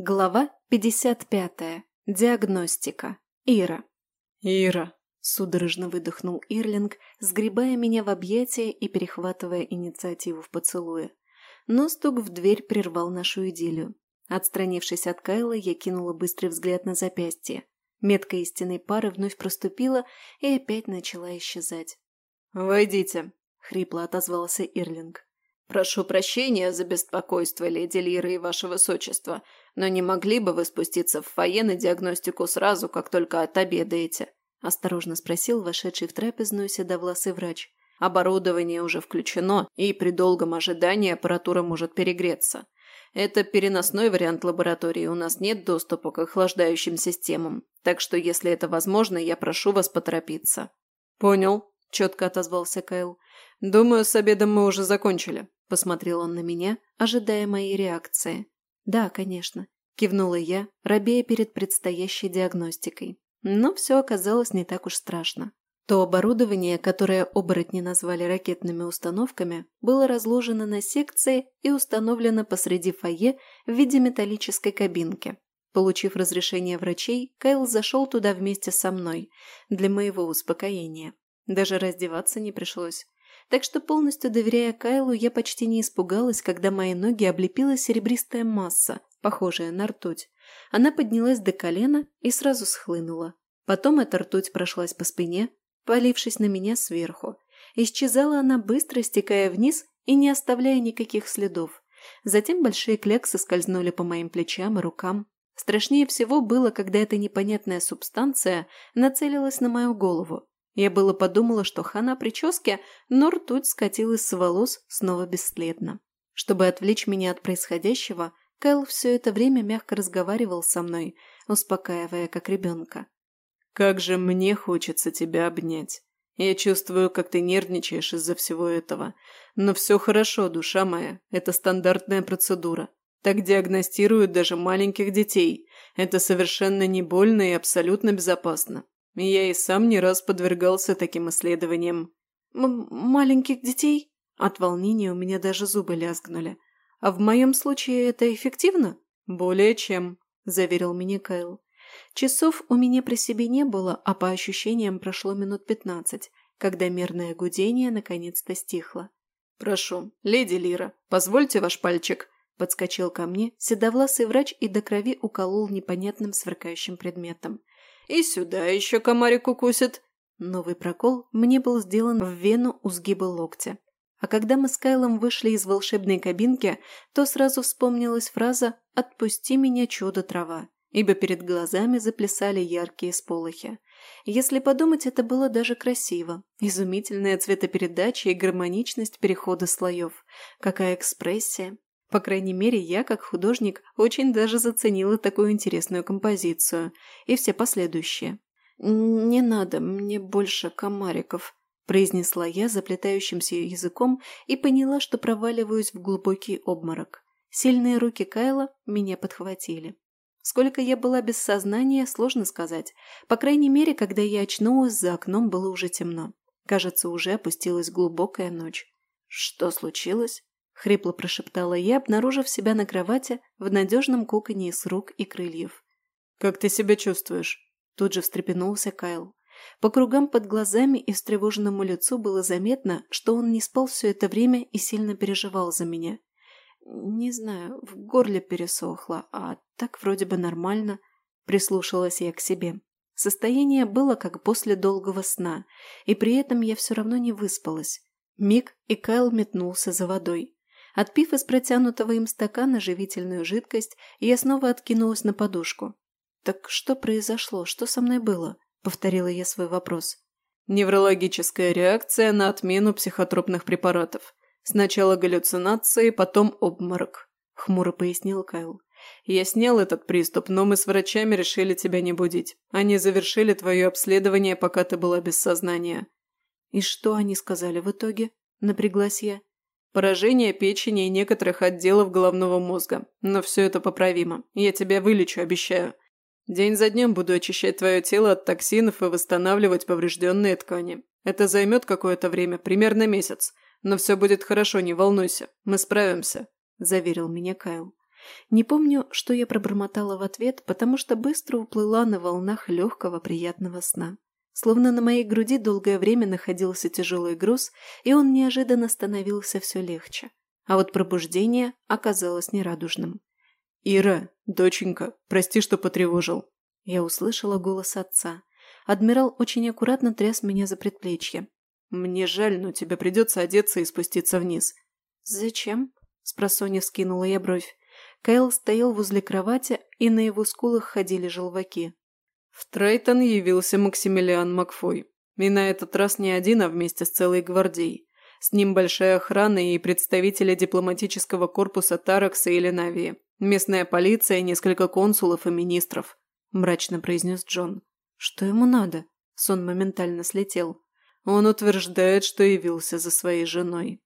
Глава 55. Диагностика. Ира. «Ира!» – судорожно выдохнул Ирлинг, сгребая меня в объятия и перехватывая инициативу в поцелуе. Но стук в дверь прервал нашу идиллию. Отстранившись от Кайла, я кинула быстрый взгляд на запястье. Метка истинной пары вновь проступила и опять начала исчезать. «Войдите», – хрипло отозвался Ирлинг. «Прошу прощения за беспокойство, леди Лира и ваше высочество, но не могли бы вы спуститься в фойе на диагностику сразу, как только отобедаете?» – осторожно спросил вошедший в трапезную седовласый врач. «Оборудование уже включено, и при долгом ожидании аппаратура может перегреться. Это переносной вариант лаборатории, у нас нет доступа к охлаждающим системам, так что, если это возможно, я прошу вас поторопиться». «Понял», – четко отозвался Кайл. «Думаю, с обедом мы уже закончили». Посмотрел он на меня, ожидая моей реакции. «Да, конечно», – кивнула я, робея перед предстоящей диагностикой. Но все оказалось не так уж страшно. То оборудование, которое оборотни назвали ракетными установками, было разложено на секции и установлено посреди фойе в виде металлической кабинки. Получив разрешение врачей, Кайл зашел туда вместе со мной, для моего успокоения. Даже раздеваться не пришлось. Так что полностью доверяя Кайлу, я почти не испугалась, когда мои ноги облепила серебристая масса, похожая на ртуть. Она поднялась до колена и сразу схлынула. Потом эта ртуть прошлась по спине, полившись на меня сверху. Исчезала она быстро, стекая вниз и не оставляя никаких следов. Затем большие кляксы скользнули по моим плечам и рукам. Страшнее всего было, когда эта непонятная субстанция нацелилась на мою голову. Я было подумала, что хана прически, но ртуть скатилась с волос снова бесследно. Чтобы отвлечь меня от происходящего, Кайл все это время мягко разговаривал со мной, успокаивая как ребенка. «Как же мне хочется тебя обнять. Я чувствую, как ты нервничаешь из-за всего этого. Но все хорошо, душа моя. Это стандартная процедура. Так диагностируют даже маленьких детей. Это совершенно не больно и абсолютно безопасно. Я и сам не раз подвергался таким исследованиям. М «Маленьких детей?» От волнения у меня даже зубы лязгнули. «А в моем случае это эффективно?» «Более чем», – заверил меня Кайл. Часов у меня при себе не было, а по ощущениям прошло минут пятнадцать, когда мерное гудение наконец-то стихло. «Прошу, леди Лира, позвольте ваш пальчик», – подскочил ко мне седовласый врач и до крови уколол непонятным сверкающим предметом. И сюда еще комарик укусит. Новый прокол мне был сделан в вену у сгиба локтя. А когда мы с Кайлом вышли из волшебной кабинки, то сразу вспомнилась фраза «Отпусти меня, чудо-трава», ибо перед глазами заплясали яркие сполохи. Если подумать, это было даже красиво. Изумительная цветопередача и гармоничность перехода слоев. Какая экспрессия. По крайней мере, я, как художник, очень даже заценила такую интересную композицию и все последующие. «Не надо, мне больше комариков», – произнесла я заплетающимся языком и поняла, что проваливаюсь в глубокий обморок. Сильные руки Кайла меня подхватили. Сколько я была без сознания, сложно сказать. По крайней мере, когда я очнулась, за окном было уже темно. Кажется, уже опустилась глубокая ночь. Что случилось? Хрипло прошептала я, обнаружив себя на кровати в надежном коконе из рук и крыльев. «Как ты себя чувствуешь?» Тут же встрепенулся Кайл. По кругам под глазами и встревоженному лицу было заметно, что он не спал все это время и сильно переживал за меня. «Не знаю, в горле пересохло, а так вроде бы нормально», – прислушалась я к себе. Состояние было как после долгого сна, и при этом я все равно не выспалась. Миг, и Кайл метнулся за водой. Отпив из протянутого им стакана живительную жидкость, я снова откинулась на подушку. «Так что произошло? Что со мной было?» – повторила я свой вопрос. «Неврологическая реакция на отмену психотропных препаратов. Сначала галлюцинации, потом обморок», – хмуро пояснил Кайл. «Я снял этот приступ, но мы с врачами решили тебя не будить. Они завершили твое обследование, пока ты была без сознания». «И что они сказали в итоге?» – напряглась я. Поражение печени и некоторых отделов головного мозга. Но все это поправимо. Я тебя вылечу, обещаю. День за днем буду очищать твое тело от токсинов и восстанавливать поврежденные ткани. Это займет какое-то время, примерно месяц. Но все будет хорошо, не волнуйся. Мы справимся», – заверил меня Кайл. Не помню, что я пробормотала в ответ, потому что быстро уплыла на волнах легкого приятного сна. Словно на моей груди долгое время находился тяжелый груз, и он неожиданно становился все легче. А вот пробуждение оказалось нерадужным. «Ира, доченька, прости, что потревожил». Я услышала голос отца. Адмирал очень аккуратно тряс меня за предплечье. «Мне жаль, но тебе придется одеться и спуститься вниз». «Зачем?» – спросонья скинула я бровь. Кайл стоял возле кровати, и на его скулах ходили желваки. В Трейтон явился Максимилиан Макфой. И на этот раз не один, а вместе с целой гвардией. С ним большая охрана и представители дипломатического корпуса Таракса и Ленавии. Местная полиция, несколько консулов и министров», – мрачно произнес Джон. «Что ему надо?» Сон моментально слетел. Он утверждает, что явился за своей женой.